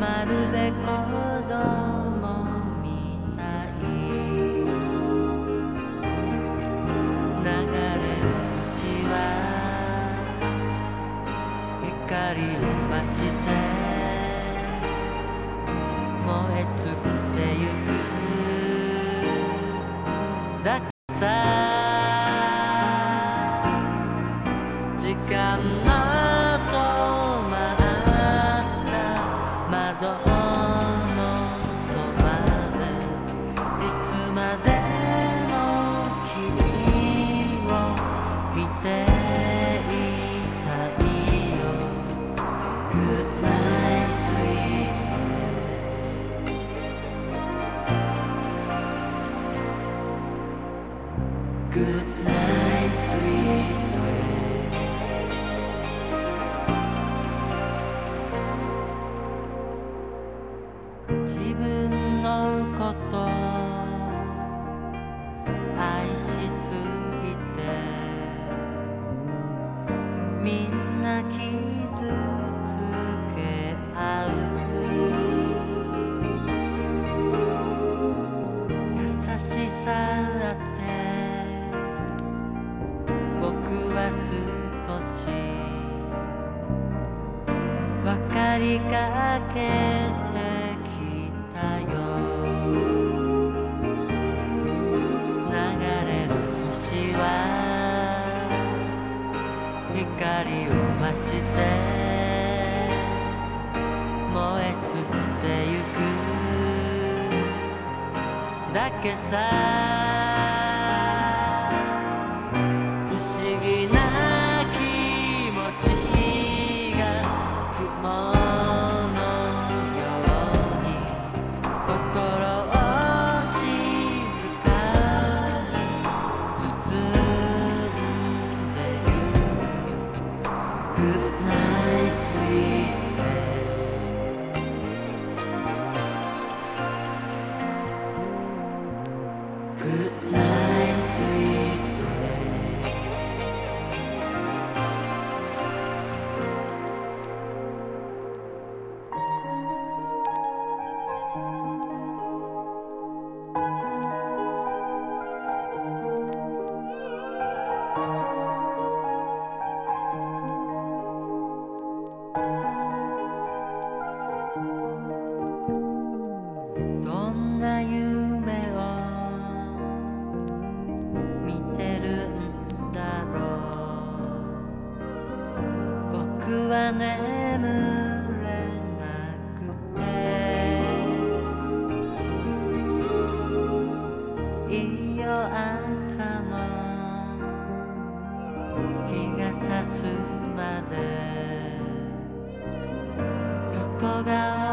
まるでこの光を増して燃え尽きてゆく。だけりかけてきたよ。流れる星は光を増して燃え尽きてゆく。だけさ僕は眠れなくて」「いいよ朝の日が差すまで」「横顔